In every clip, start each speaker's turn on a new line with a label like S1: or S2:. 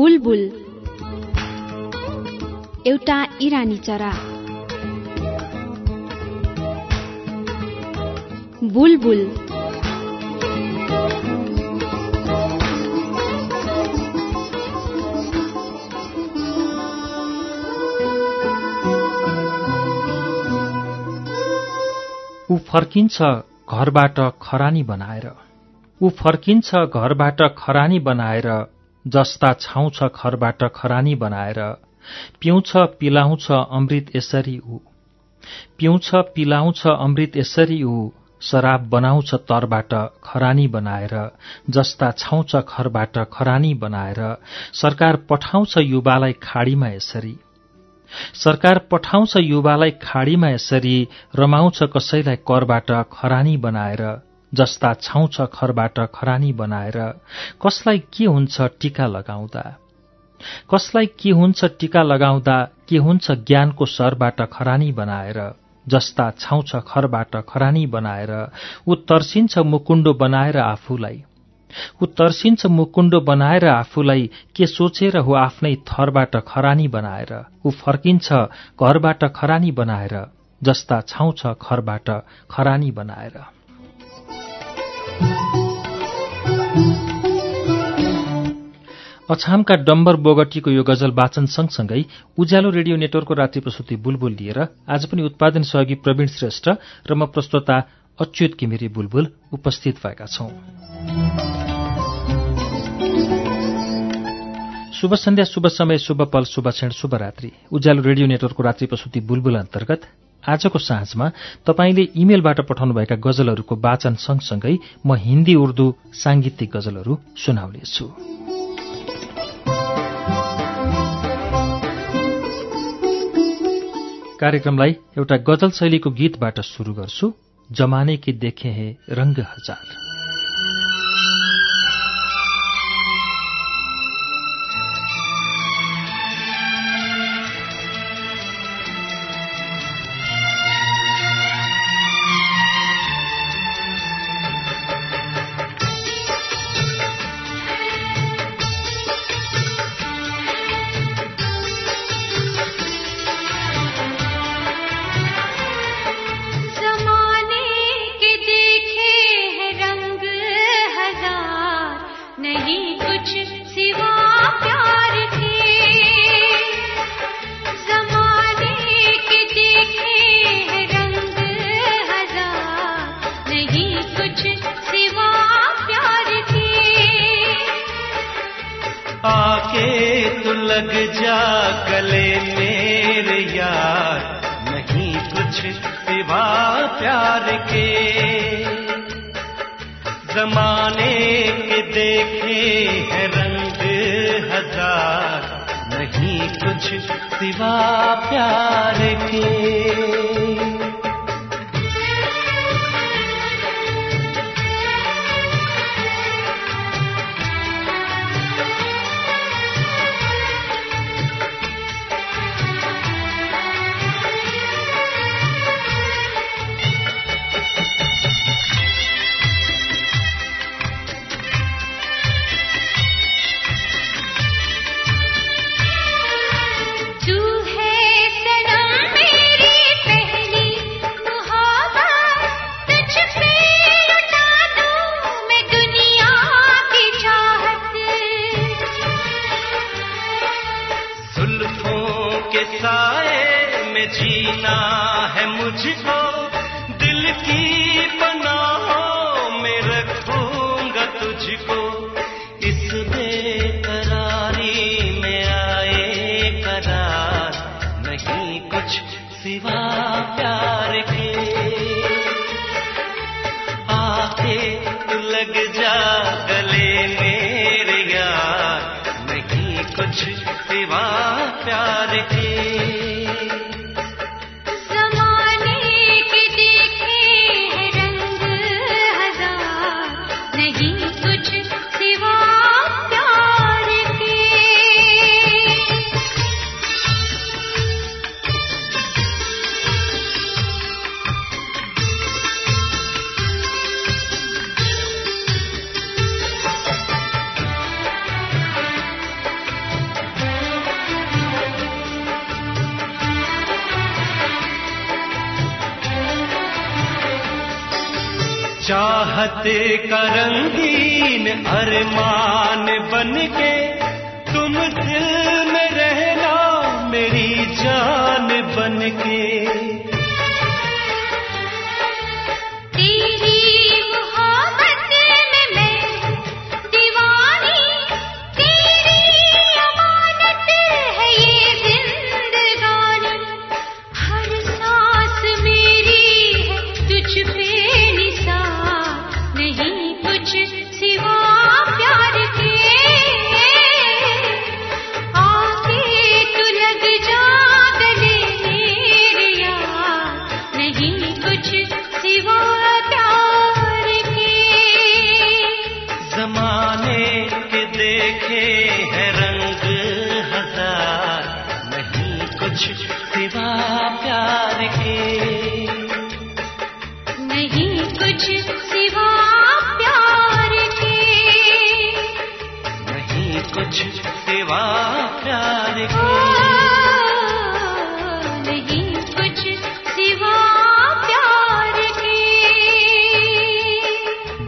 S1: बुलबुल। एउटा इरानी चरा। बुलबुल।
S2: ऊ फर्किन्छ घरबाट खरानी बनाएर। ऊ फर्किन्छ घरबाट खरानी बनाएर जस्ता छाउँछ खरबाट खरानी बनाएर पिउँछ पिलाउँछ अमृत यसरी ऊ। पिउँछ पिलाउँछ अमृत यसरी ऊ शराब बनाउँछ तरबाट खरानी बनाएर जस्ता छाउँछ खरबाट खरानी बनाएर सरकार पठाउँछ युवालाई खाडीमा यसरी। सरकार पठाउँछ युवालाई खाडीमा यसरी रमाउँछ कसैलाई करबाट खरानी बनाएर जस्ता छाउँछ खरबाट खरानी बनाएर कसलाई के हुन्छ टीका लगाउँदा? कसलाई के हुन्छ टीका लगाउँदा के हुन्छ ज्ञानको सरबाट खरानी बनाएर? जस्ता छाउँछ खरबाट खरानी बनाएर ऊ तर्सिन्छ मुकुण्डो बनाएर आफूलाई। ऊ तर्सिन्छ मुकुण्डो बनाएर आफूलाई के सोचेर हो आफ्नै थरबाट खरानी बनाएर? ऊ फर्किन्छ घरबाट खरानी बनाएर जस्ता छाउँछ खरबाट खरानी बनाएर। अछामका डम्बर बोगटीको यो गजल वाचन सँगसँगै उज्यालो रेडियो नेटवर्कको रात्रि प्रस्तुति बुलबुल लिएर आज पनि उत्पादन सहयोगी प्रवीण श्रेष्ठ र म प्रस्तोता अच्युत किमिरी बुलबुल उपस्थित भएका छौं। शुभ सन्ध्या शुभ समय शुभ पल शुभ क्षण शुभ रात्रि। उज्यालो रेडियो नेटवर्कको रात्रि प्रस्तुति बुलबुल अन्तर्गत आजको साँझमा तपाईँले इमेलबाट पठाउनुभएका गजलहरूको वाचन सँगसँगै म हिन्दी उर्दू सांगीतिक गजलहरू सुनाउनेछु। कार्यक्रमलाई एउटा गजल शैलीको गीतबाट शुरू गर्छु। जमाने की देखे हे रंग हजार।
S3: चाहत का रंगीन अरमान बन के तुम दिल में रहना मेरी जान बन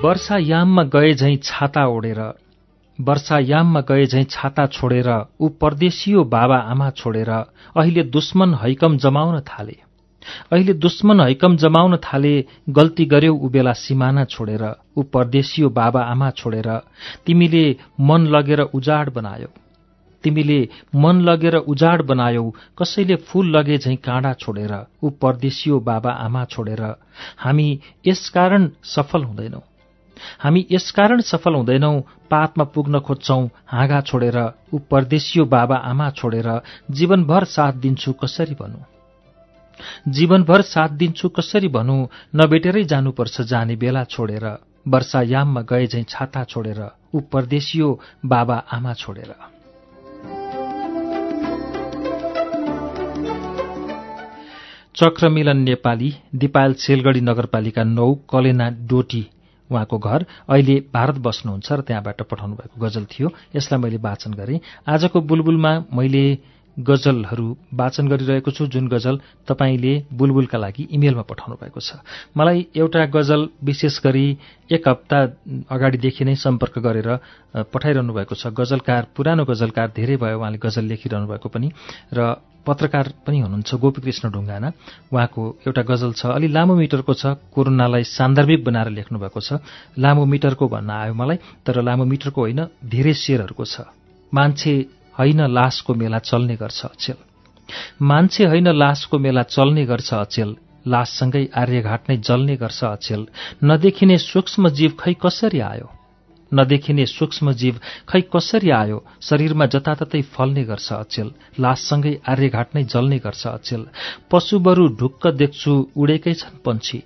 S2: वर्षायाममा गए झैँ छाता ओढेर वर्षायाममा गए झैँ छाता छोडेर ऊ परदेशियो बाबा आमा छोडेर अहिले दुश्मन हैकम जमाउन थाले। अहिले दुश्मन हैकम जमाउन थाले गल्ती गर्यौ ऊ बेला सिमाना छोडेर ऊ परदेशियो बाबा आमा छोडेर तिमीले मन लगेर उजाड बनायौ। तिमीले मन लगेर उजाड बनायौ कसैले फूल लगे झैँ काँडा छोडेर ऊ परदेशियो बाबा आमा छोडेर हामी यसकारण सफल हुँदैनौ। हामी यसकारण सफल हुँदैनौ। पातमा पुग्न खोज्छौ। हाँगा छोडेर ऊ परदेशियो बाबा आमा छोडेर जीवनभर साथ दिन्छु कसरी भनौँ? जीवनभर साथ दिन्छु कसरी भनौँ? नबेटेरै जानुपर्छ जाने बेला छोडेर वर्षायाममा गए झैँ छाता छोडेर ऊ परदेशियो बाबा आमा छोडेर। चक्रमिलन नेपाली दिपायल सेलगढी नगरपालिका नौ कलेना डोटी उहाँको घर अहिले भारत बस्नुहुन्छ र त्यहाँबाट पठाउनु भएको गजल थियो। यसलाई मैले वाचन गरेँ। आजको बुलबुलमा मैले गजलहरू वाचन गरिरहेको छु। जुन गजल तपाईँले बुलबुलका लागि इमेलमा पठाउनु भएको छ। मलाई एउटा गजल विशेष गरी एक हप्ता अगाडिदेखि नै सम्पर्क गरेर पठाइरहनु भएको छ। गजलकार पुरानो गजलकार धेरै भयो। उहाँले गजल लेखिरहनु भएको पनि। र पत्रकार पनि हुनुहुन्छ गोपीकृष्ण ढुङ्गाना। उहाँको एउटा गजल छ अलि लामो मिटरको छ कोरोनालाई सान्दर्भिक बनाएर लेख्नु भएको छ। लामो मिटरको भन्न आयो मलाई तर लामो मिटरको होइन धेरै शेरहरूको छ। मान्छे होइन लासको मेला चल्ने गर्छ अचेल। मान्छे होइन लासको मेला चल्ने गर्छ अचेल। लाससँगै आर्यघाट नै जल्ने गर्छ अचेल। नदेखिने सूक्ष्म जीव खै कसरी आयो? नदेखिने सूक्ष्म जीव खै कसरी आयो? शरीरमा जताततै फल्ने गर्छ अचेल। लाससँगै आर्यघाट नै जल्ने गर्छ अचेल। पशु ढुक्क देख्छु उडेकै छन् पन्छी।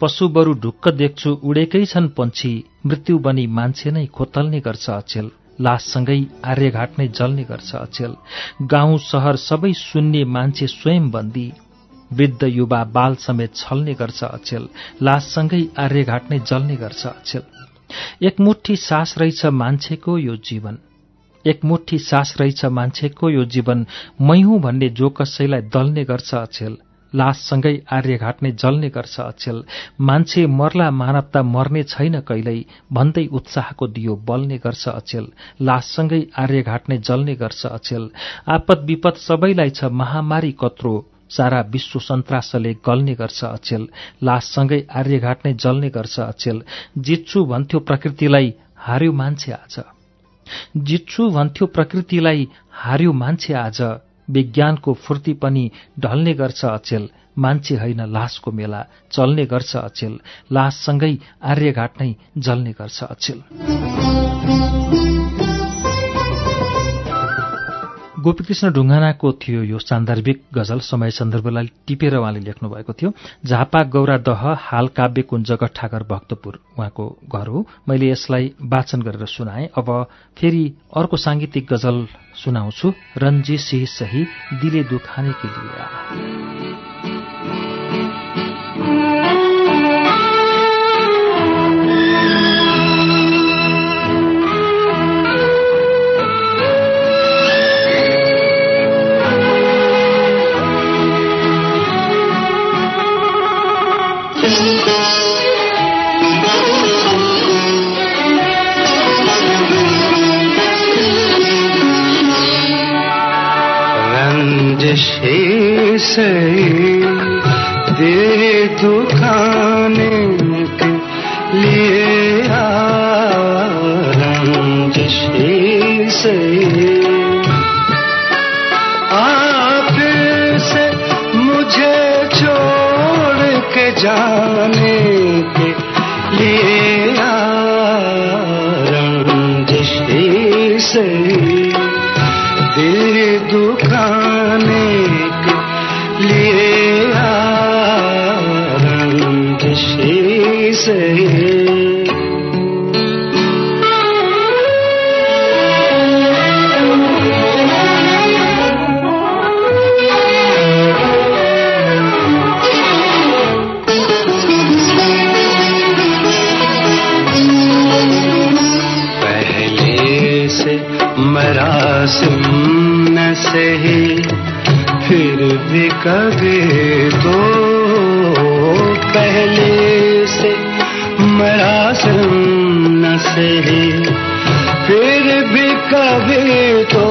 S2: पशु बरु ढुक्क देख्छु उडेकै छन् पन्छी। मृत्यु बनी मान्छे नै खोतल्ने गर्छ अचेल। लाससँगै आर्यघाट नै जल्ने गर्छ अचेल। गाउँ सहर सबै सुन्ने मान्छे स्वयं बन्दी वृद्ध युवा बाल समेत छल्ने गर्छ अचेल। लाससँगै आर्यघाट नै जल्ने गर्छ अचेल। एकमुठी सास रहेछ मान्छेको यो जीवन। एकमुठी सास रहेछ मान्छेको यो जीवन। मै हुँ भन्ने जो कसैलाई दल्ने गर्छ अचेल लाससँगै आर्यघाट नै जल्ने गर्छ अचेल। मान्छे मर्ला मानवता मर्ने छैन कहिल्यै भन्दै उत्साहको दियो बल्ने गर्छ अचेल लाससँगै आर्यघाट नै जल्ने गर्छ अचेल। आपत विपद सबैलाई छ महामारी कत्रो सारा विश्व सन्तासले गल्ने गर्छ अचेल लाससँगै आर्यघाट नै जल्ने गर्छ अचेल। जित्छु भन्थ्यो प्रकृतिलाई हार्यो मान्छे आज। जित्छु भन्थ्यो प्रकृतिलाई हार्यो मान्छे आज। विज्ञानको फूर्ति पनि ढल्ने गर्छ अचेल। मान्छे होइन लासको मेला चल्ने गर्छ अचेल। लाससँगै आर्यघाट नै जल्ने गर्छ अचेल। गोपीकृष्ण ढुङ्गानाको थियो यो सान्दर्भिक गजल। समय सन्दर्भलाई टिपेर उहाँले लेख्नु भएको थियो झापा गौरा दह हाल काव्य कुञ्ज भक्तपुर। उहाँको घर हो। मैले यसलाई वाचन गरेर सुनाएँ। अब फेरि अर्को साङ्गीतिक गजल सुनाउँछु। रन्जी सिंह सही दिले दुखाने के लिए?
S4: से दे दुखाने कभी तो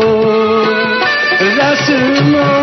S4: रस्म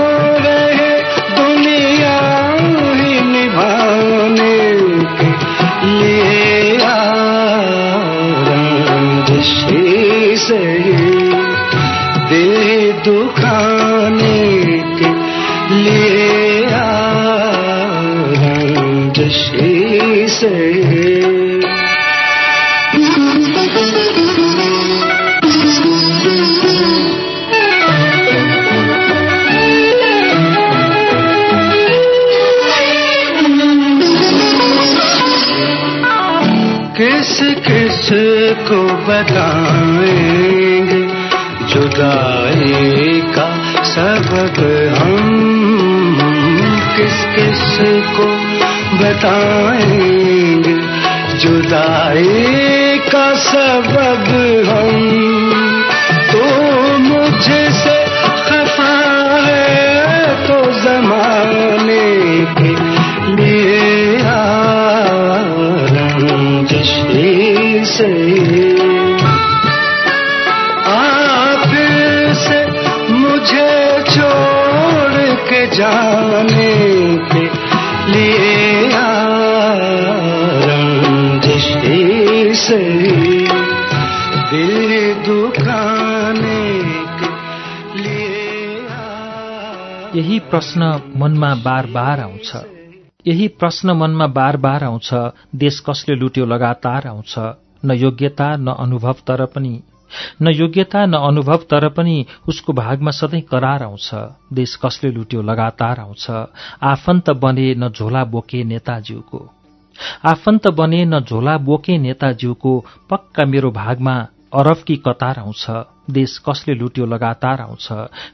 S4: बताएंगे जुदाई का सबब हम तो मुझसे खफा है तो जमाने के लिए रंजिशी से आप से मुझे छोड़ के जाने के लिए
S2: यही प्रश्न मनमा बार बार आउँछ। यही प्रश्न मनमा बार बार आउँछ। देश कसले लुट्यो लगातार आउँछ। न योग्यता न अनुभव तर पनि। न योग्यता न अनुभव तर पनि उसको भागमा सधैँ करार आउँछ। देश कसले लुट्यो लगातार आउँछ। आफन्त बने न झोला बोके नेताज्यूको। आफन्त बने न झोला बोके नेताज्यूको पक्का मेरो भागमा अरबकी कतार आउँछ। देश कसले लुट्यो लगातार आउँछ।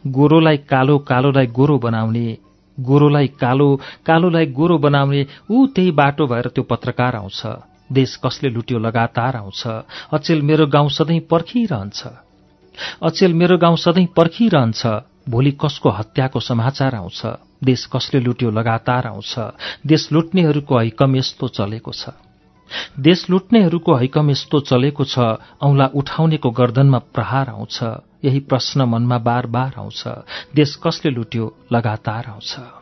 S2: गोरोलाई कालो कालोलाई गोरो बनाउने गोरोलाई कालो कालोलाई गोरो बनाउने ऊ त्यही बाटो भएर त्यो पत्रकार आउँछ। देश कसले लुट्यो लगातार आउँछ। अचेल मेरो गाउँ सधैँ पर्खिरहन्छ। अचेल मेरो गाउँ सधैँ पर्खिरहन्छ। भोलि कसको हत्याको समाचार आउँछ। देश कसले लुट्यो लगातार आउँछ। देश लुट्नेहरूको हैकम यस्तो चलेको छ। देश लुट्नेहरूको हैकम यस्तो चलेको छ औंला उठाउनेको गर्दनमा प्रहार आउँछ। यही प्रश्न मनमा बार बार आउँछ। देश कसले लुट्यो लगातार आउँछ।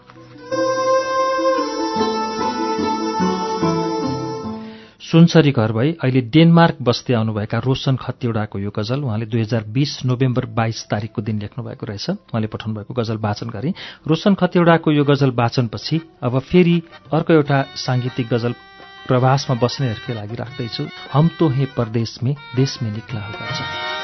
S2: सुनसरी घर भई अहिले डेनमार्क बस्दै आउनुभएका रोशन खतिवड़ाको यो गजल उहाँले दुई हजार बीस नोभेम्बर बाइस तारिकको दिन लेख्नु भएको रहेछ। उहाँले पठाउनु भएको गजल वाचन गरे रोशन खतिवड़ाको यो गजल वाचनपछि अब फेरि अर्को एउटा सांगीतिक गजल प्रवासमा बस्नेहरूकै लागि राख्दैछु। हम तो हे परदेश में देश में निक्ला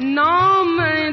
S5: ना मैं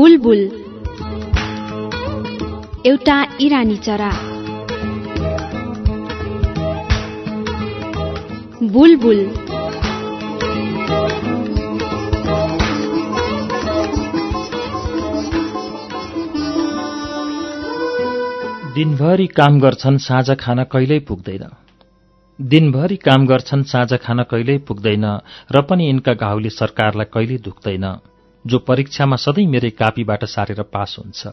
S1: बुलबुल। एउटा इरानी चरा। बुलबुल।
S2: दिनभरि काम गर्छन् साँझ खान कहिल्यै पुग्दैन। दिनभरि काम गर्छन् साँझ खान कहिल्यै पुग्दैन र पनि यिनका घाउले सरकारलाई कहिल्यै दुख्दैन। जो परीक्षामा सधैँ मेरै कापीबाट सारेर पास हुन्छ।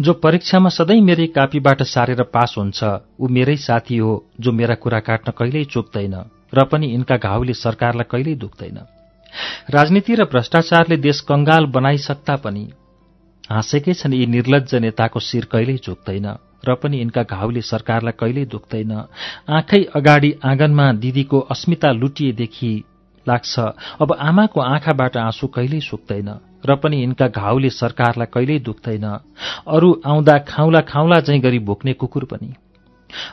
S2: जो परीक्षामा सधैँ मेरै कापीबाट सारेर पास हुन्छ ऊ मेरै साथी हो जो मेरा कुरा काट्न कहिल्यै चुक्दैन र पनि यिनका घाउले सरकारलाई कहिल्यै दुख्दैन। राजनीति र भ्रष्टाचारले देश कंगाल बनाइसक्दा पनि हाँसेकै छन् यी निर्लज नेताको शिर कहिल्यै झुक्दैन र पनि यिनका घाउले सरकारलाई कहिल्यै दुख्दैन। आँखै अगाडि आँगनमा दिदीको अस्मिता लुटिएदेखि लाग्छ। अब आमाको आँखाबाट आँसु कहिल्यै सुक्दैन र पनि यिनका घाउले सरकारलाई कहिल्यै दुख्दैन। अरू आउँदा खाउला खाउला झैं गरी भुक्ने कुकुर पनि।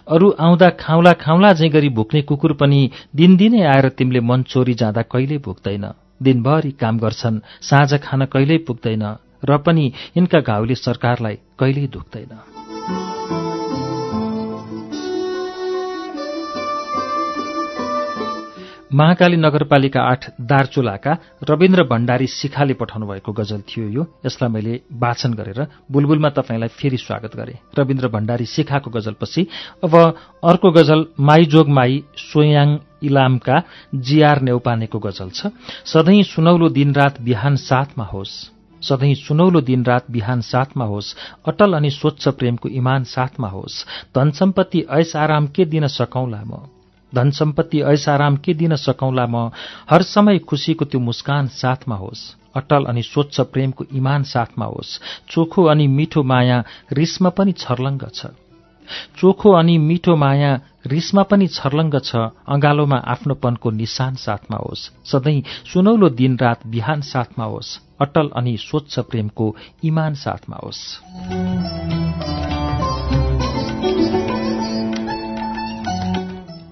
S2: अरू आउँदा खाउला खाउला झैं गरी भुक्ने कुकुर पनि दिनदिनै आएर तिमीले मन चोरी जाँदा कहिल्यै भुक्दैन। दिनभरि काम गर्छन् साँझ खान कहिल्यै पुग्दैन र पनि यिनका घाउले सरकारलाई कहिल्यै दुख्दैन। महाकाली नगरपालिका आठ दार्चुलाका रविन्द्र भण्डारी शिखाले पठाउनु भएको गजल थियो यो। यसलाई मैले वाचन गरेर बुलबुलमा तपाईँलाई फेरि स्वागत गरे। रविन्द्र भण्डारी शिखाको गजलपछि अब अर्को गजल माइजोग माई सोयाङ इलामका जीआर नेउपानेको गजल छ। सधैँ सुनौलो दिनरात बिहान साथमा होस्। सधैँ सुनौलो दिनरात बिहान साथमा होस्। अटल अनि स्वच्छ प्रेमको इमान साथमा होस्। धन सम्पत्ति ऐस आराम के दिन सकौंला म? धन सम्पत्ति ऐस आराम के दिन सकौंला म? हर समय खुशीको त्यो मुस्कान साथमा होस्। अटल अनि स्वच्छ प्रेमको इमान साथमा होस्। चोखो अनि मिठो माया रिसमा पनि छर्लङ्ग छ। चोखो अनि मिठो माया रिसमा पनि छर्लङ्ग छ। अँगालोमा आफ्नोपनको निशान साथमा होस्। सधैँ सुनौलो दिनरात बिहान साथमा होस्। अटल अनि स्वच्छ प्रेमको इमान साथमा होस्।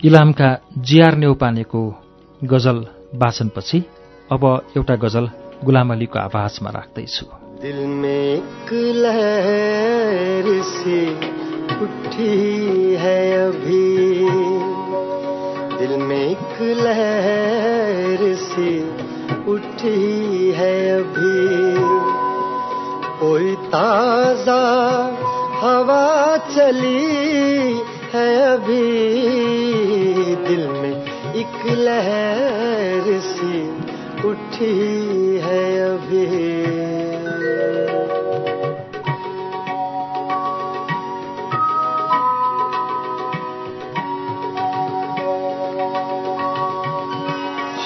S2: इलामका जिआर नेउपानेको गजल वाचनपछि अब एउटा गजल गुलाम अलीको आवाजमा राख्दैछु।
S6: दिल में एक लहर सी उठी है अभी। कोई ताजा हवा चली है अभी दिल में एक लहर सी उठी है अभी।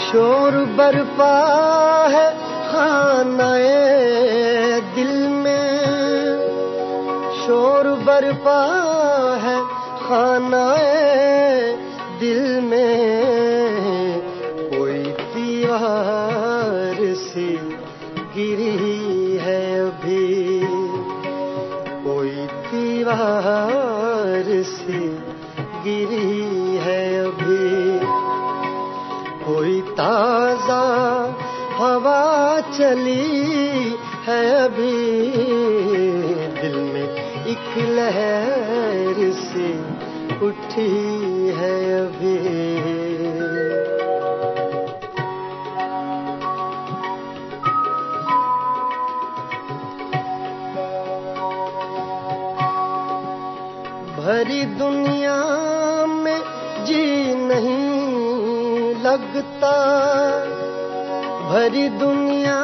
S6: शोर बरपा है खानाए दिल में। शोर बरपा है खानाए दिल में कोई दीवार सी गिरी है अभी कोई दीवार सी गिरी है अभी कोई ताजा हवा चली है अभी दिल में एक लहर सी उठी है अभी भरी दुनिया में जी नहीं लगता भरी दुनिया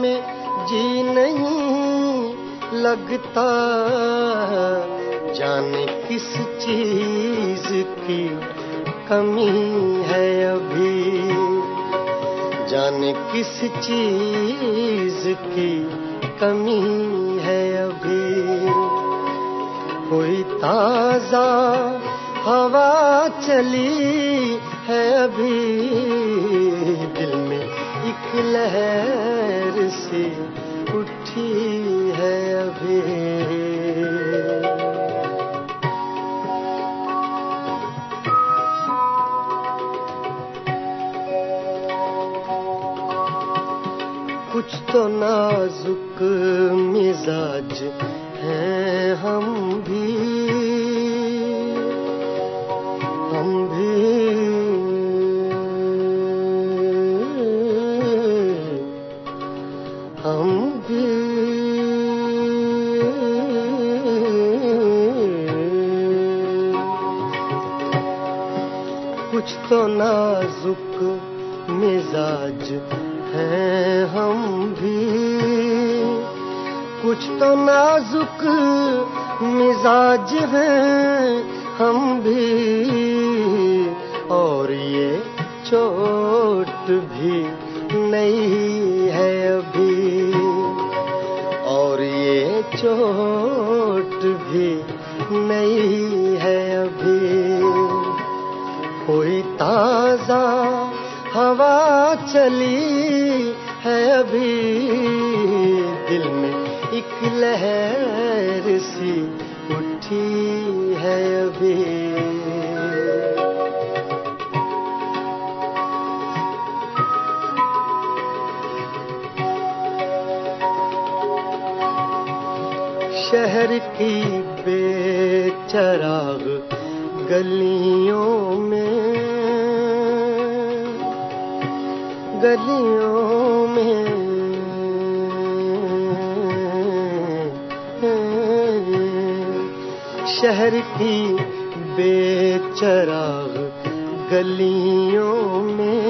S6: में जी नहीं लगता जाने किस चीज की कमी है अभी जाने किस चीज की कमी है अभी कोई ताजा हवा चली है अभी दिल में एक लहर तो नाजुक मिजाज हैं हम भी। हम भी। कुछ तो नाजुक मिजाज कुछ तो नाजुक मिजाज हैं हम भी और ये चोट भी नहीं है अभी और ये चोट भी नहीं है अभी कोई ताजा हवा चली है अभी दिल में एक लहर सी उठी है अभी। शहर की बेचराग गलियों में गलियों शहर की बेचराग गलियों में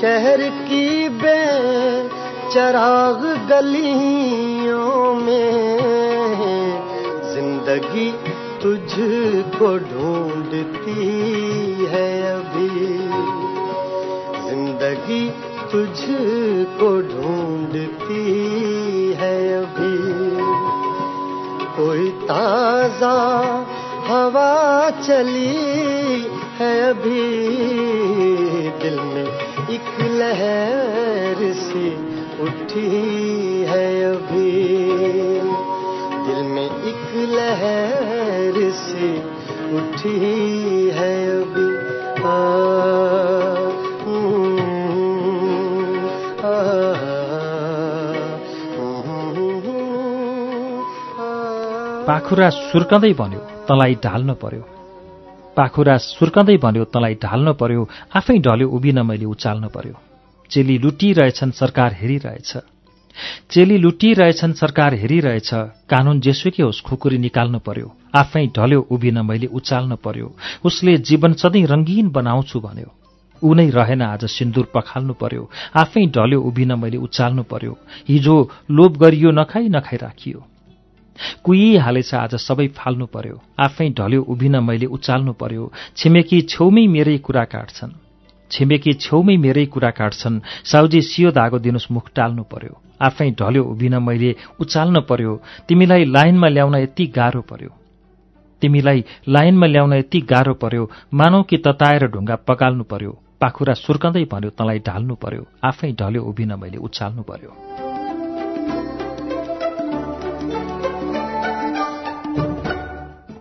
S6: शहर की बेचराग गलियों में जिंदगी तुझको ढूंढती है अभी जिंदगी तुझको ढूंढती कोई ताजा हवा चली है अभी दिल में एक लहर सी उठी है अभी दिल में एक लहर सी उठी है अभी आ,
S2: पाखुरा सुर्कँदै भन्यो तँलाई ढाल्न पर्यो। पाखुरा सुर्कँदै भन्यो तँलाई ढाल्न पर्यो। आफै ढल्यो उभिन मैले उचाल्न पर्यो। चेली लुटिरहेछन् सरकार हेरिरहेछ। चेली लुटिरहेछन् सरकार हेरिरहेछ। कानून जेसुकै होस् खुकुरी निकाल्न पर्यो। आफै ढल्यो उभिन मैले उचाल्न पर्यो। उसले जीवन सधैँ रङ्गीन बनाउँछु भन्यो। ऊ नै रहेन आज सिन्दुर पखाल्नु पर्यो। आफै ढल्यो उभिन मैले उचाल्नु पर्यो। हिजो लोभ गरियो नखाई नखाई राखियो। कुही हालेछ आज सबै फाल्नु पर्यो। आफै ढल्यो उभिन मैले उचाल्नु पर्यो। छिमेकी छेउमै मेरै कुरा काट्छन्। छिमेकी छेउमै मेरै कुरा काट्छन्। साउजी सियो धागो दिनुहोस् मुख टाल्नु पर्यो। आफै ढल्यो उभिन मैले उचाल्न पर्यो। तिमीलाई लाइनमा ल्याउन यति गाह्रो पर्यो। तिमीलाई लाइनमा ल्याउन यति गाह्रो पर्यो। मानौ कि तताएर ढुङ्गा पगाल्नु पर्यो। पाखुरा सुर्कँदै भन्यो तँलाई ढाल्नु पर्यो। आफै ढल्यो उभिन मैले उचाल्नु पर्यो।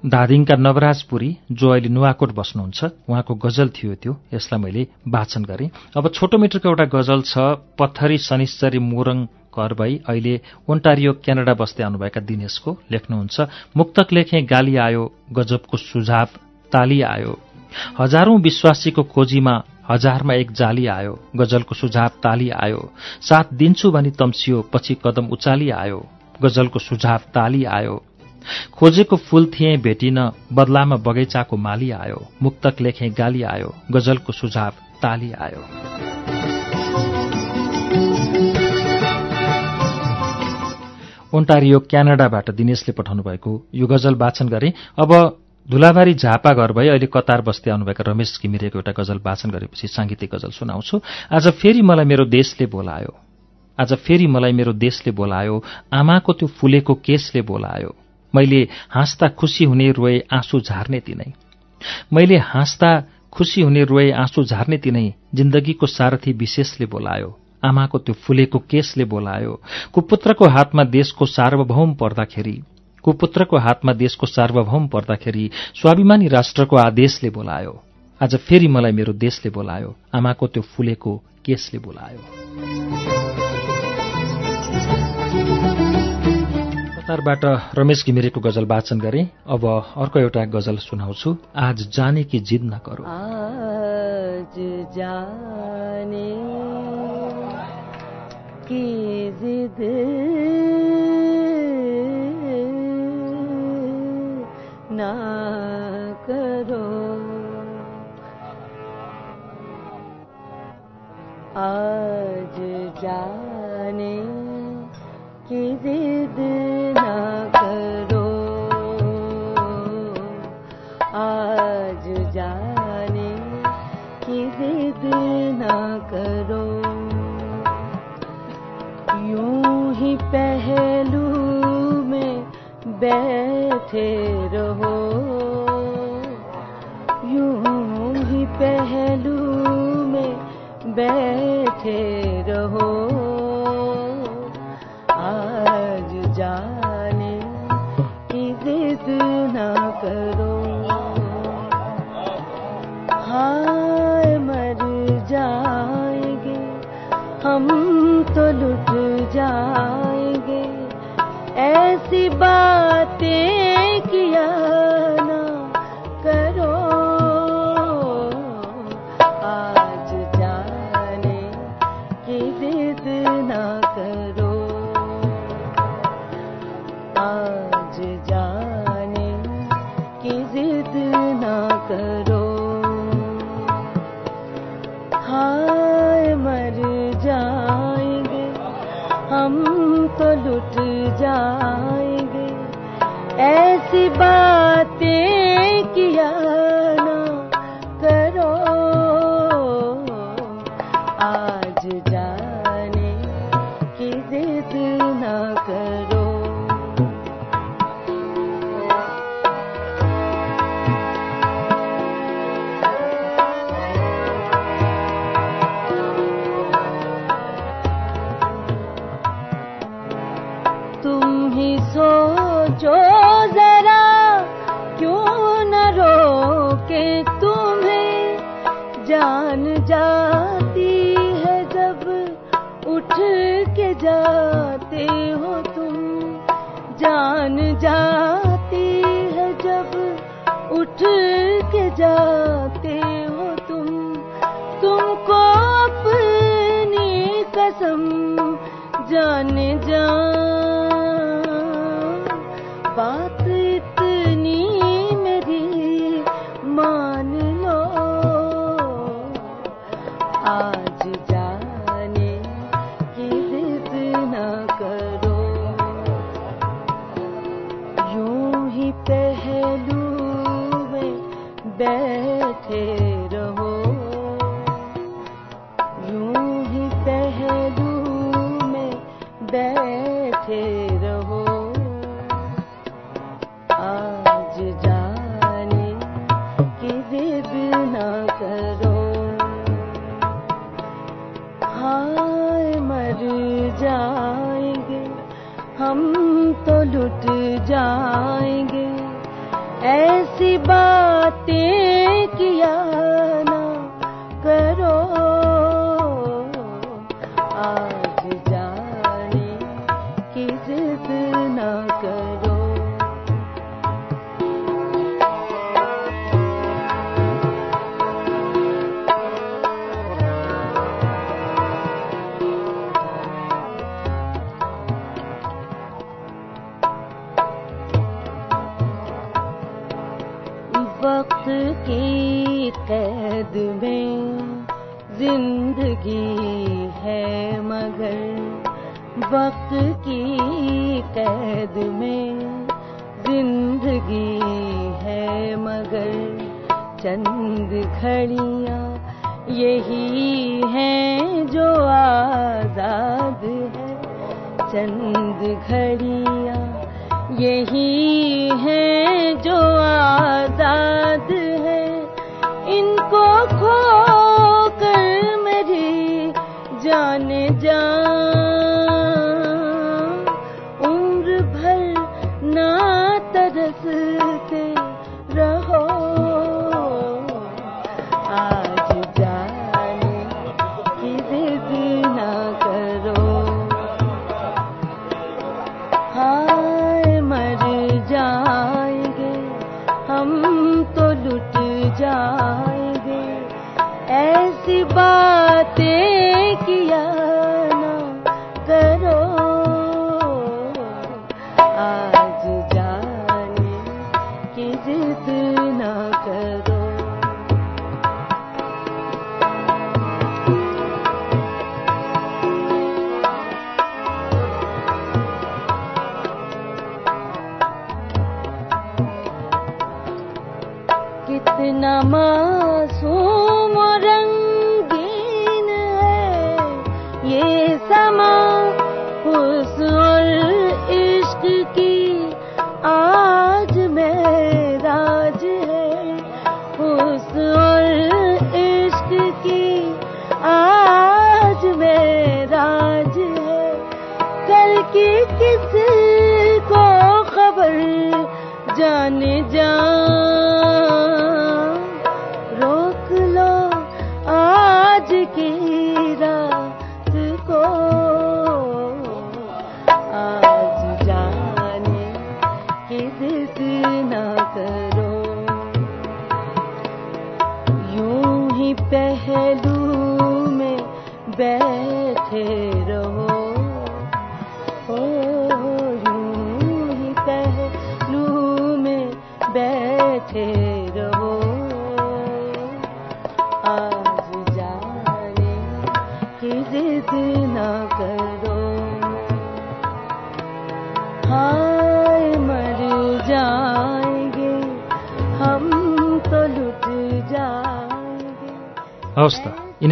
S2: धादिङका नवराजपुरी जो अहिले नुवाकोट बस्नुहुन्छ उहाँको गजल थियो त्यो यसलाई मैले वाचन गरेँ। अब छोटो मिटरको एउटा गजल छ पत्थरी शनिश्चरी मोरङ घर भई अहिले ओन्टारियो क्यानाडा बस्दै आउनुभएका दिनेशको लेख्नुहुन्छ। मुक्तक लेखे गाली आयो गजबको सुझाव ताली आयो। हजारौं विश्वासीको खोजीमा हजारमा एक जाली आयो गजलको सुझाव ताली आयो। साथ दिन्छु भनी तम्सियो पछि कदम उचाली आयो। गजलको सुझाव ताली आयो। खोजेको फूल थिए भेटिन बदलामा बगैँचाको माली आयो मुक्तक लेखे गाली आयो गजलको सुझाव ताली आयो। ओन्टारियो क्यानाडाबाट दिनेशले पठाउनु भएको यो गजल वाचन गरे। अब धुलाबारी झापा घर भई अहिले कतार बस्दै आउनुभएका रमेश घिमिरेको एउटा गजल वाचन गरेपछि साङ्गीतिक गजल सुनाउँछु। आज फेरि मलाई मेरो देशले बोलायो। आज फेरि मलाई मेरो देशले बोलायो। आमाको त्यो फुलेको केसले बोलायो। मैले हाँस्दा खुसी हुने रोए आँसु झार्ने तिनै। मैले हाँस्दा खुसी हुने रोए आँसु झार्ने तिनै जिन्दगीको सारथी विशेषले बोलायो आमाको त्यो फुलेको केसले बोलायो। कुपुत्रको हातमा देशको सार्वभौम पर्दाखेरि कुपुत्रको हातमा देशको सार्वभौम पर्दाखेरि स्वाभिमानी राष्ट्रको आदेशले बोलायो। आज फेरि मलाई मेरो देशले बोलायो आमाको त्यो फुलेको केसले बोलायो। कतारबाट रमेश घिमिरेको गजल वाचन गरे अब अर्को एउटा गजल सुनाउँछु। आज जाने कि जिद नगरौँ
S5: आज करो। आज जाने بیٹھے رہو۔ یوں ہی پہلو میں بیٹھے رہو۔ बातें जाएंगे हम तो लुट जाएंगे ऐसी बातें में जिंदगी है मगर वक्त की कैद में जिंदगी है मगर चंद घड़ियां यही हैं जो आजाद है चंद घड़ियां यही हैं जो आजाद है इनको खो जान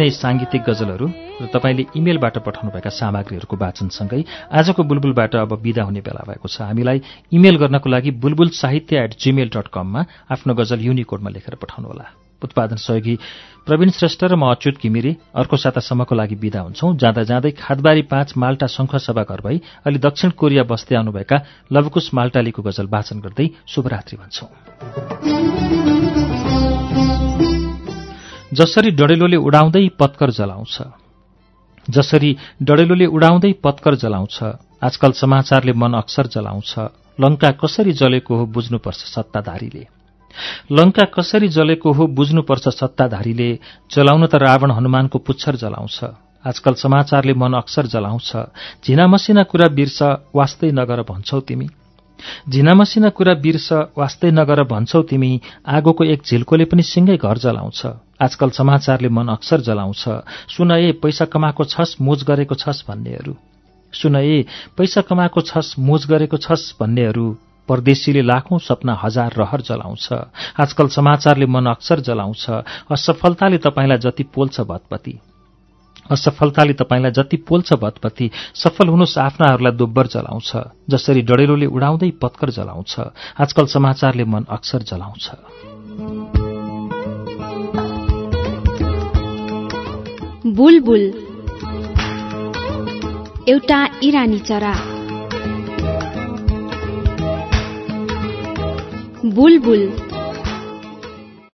S5: त
S2: यिनै साङ्गीतिक गजलहरू र तपाईँले इमेलबाट पठाउनुभएका सामग्रीहरूको वाचनसँगै आजको बुलबुलबाट अब विदा हुने बेला भएको छ। हामीलाई इमेल गर्नको लागि बुलबुल साहित्य एट जीमेल डट कममा आफ्नो गजल युनिकोडमा लेखेर पठाउनुहोला। उत्पादन सहयोगी प्रवीण श्रेष्ठ र म अच्युत घिमिरे अर्को सातासम्मको लागि विदा हुन्छौं। जाँदा जाँदै खादबारी पाँच माल्टा शङ्खसभा घर भई अलि दक्षिण कोरिया बस्दै आउनुभएका लवकुश माल्टालीको गजल वाचन गर्दै शुभरात्रि भन्छौं। जसरी डडेलोले उडाउँदै पत्कर जलाउँछ जसरी डडेलोले उडाउँदै पत्कर जलाउँछ आजकल समाचारले मन अक्सर जलाउँछ लङ्का कसरी जलेको हो बुझ्नुपर्छ सत्ताधारीले। लङ्का कसरी जलेको हो बुझ्नुपर्छ सत्ताधारीले जलाउन त रावण हनुमानको पुच्छर जलाउँछ आजकल समाचारले मन अक्सर जलाउँछ झिना मसिना कुरा बिर्स वास्तै नगर भन्छौ तिमी। झिना मसिना कुरा बिर्स वास्तै नगर भन्छौ तिमी आगोको एक झिल्कोले पनि सिङ्गै घर जलाउँछ। आजकल समाचारले मन अक्सर जलाउँछ। सुन पैसा कमाएको छस् मोज गरेको छस् भन्नेहरू। सुन पैसा कमाएको छस् मोज गरेको छस् भन्नेहरू। परदेशीले लाखौं सपना हजार रहर जलाउँछ। आजकल समाचारले मन अक्सर जलाउँछ। असफलताले तपाईँलाई जति पोल्छ भतपति। असफलताले तपाईँलाई जति पोल्छ भतपति सफल हुनुहोस् आफ्नाहरूलाई दोब्बर जलाउँछ जसरी डडेलोले उडाउँदै पत्कर जलाउँछ। आजकल समाचारले मन अक्सर जलाउँछ।
S1: बुलबुल। एउटा इरानी चरा। बुलबुल।